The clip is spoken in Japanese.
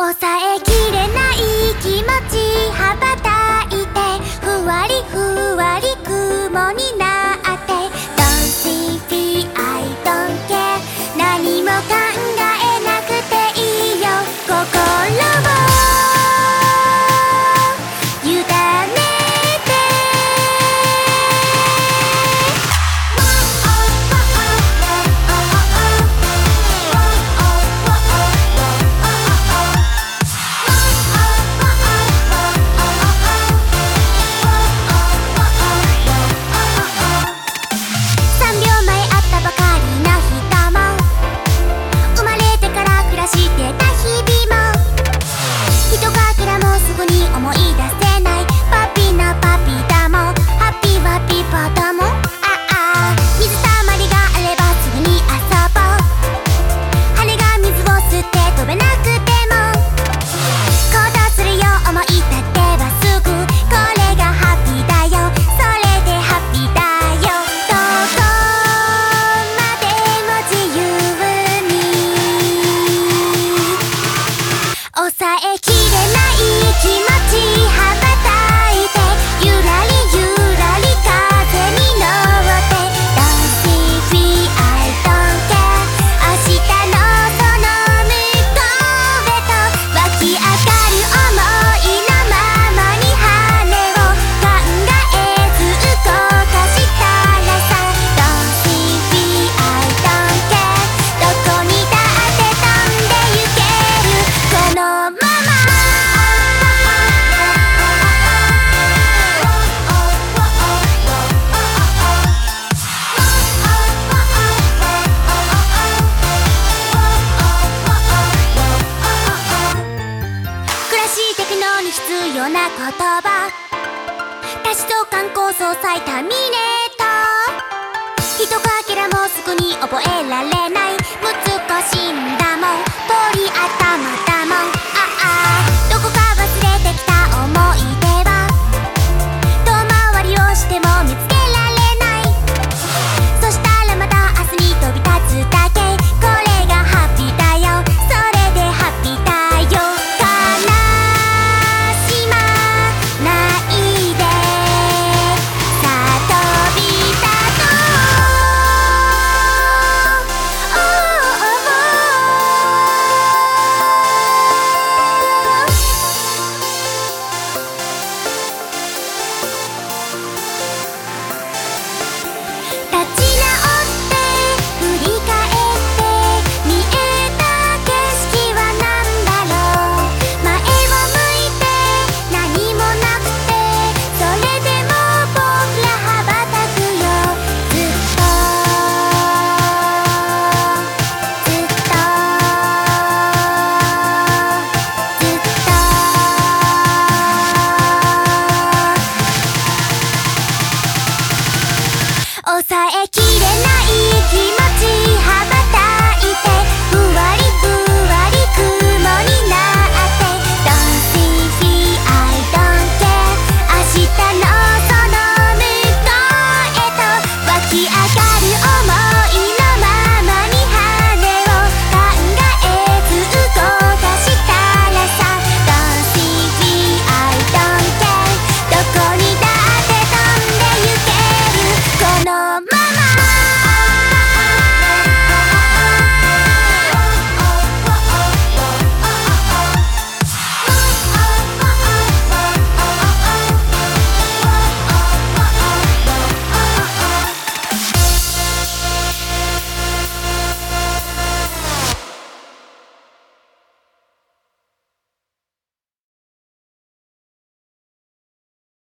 抑えきれないのに必要な言葉。うそうさいタミネート。ー一かけらもすぐに覚えられない。難しいんだ。えきれない気持ち